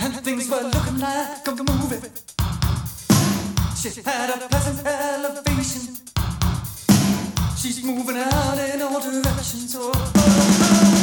And things were looking like a movie. She had a pleasant elevation. She's moving out in all directions. oh. oh, oh.